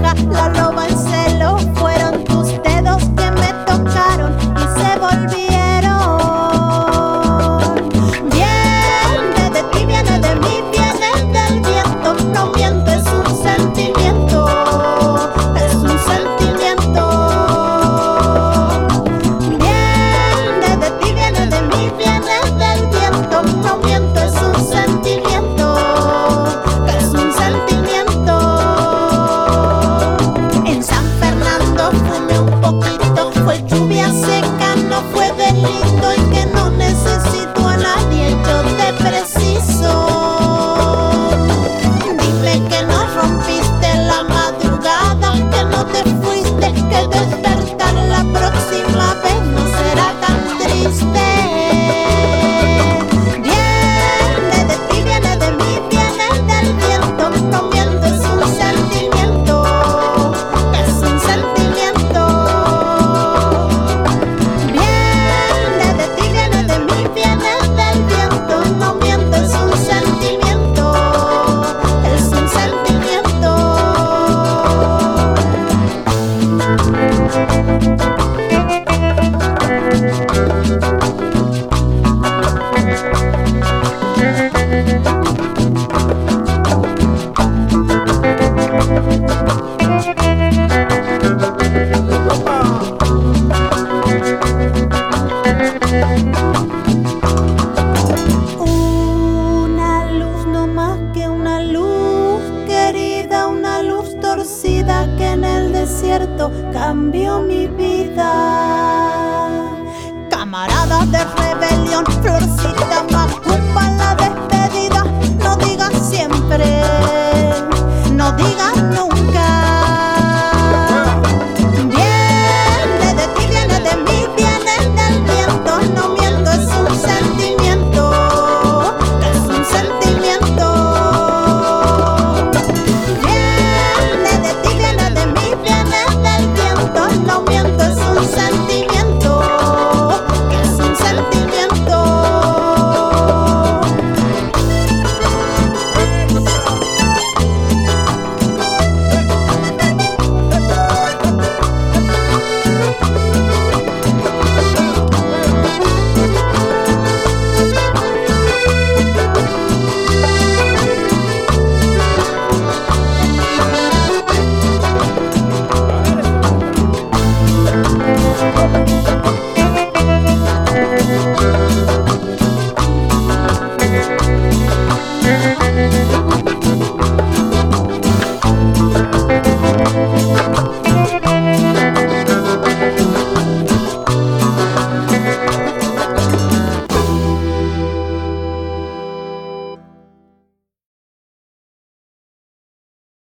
la loba en serio. cambió mi vida. Camarada de rebelión, florcita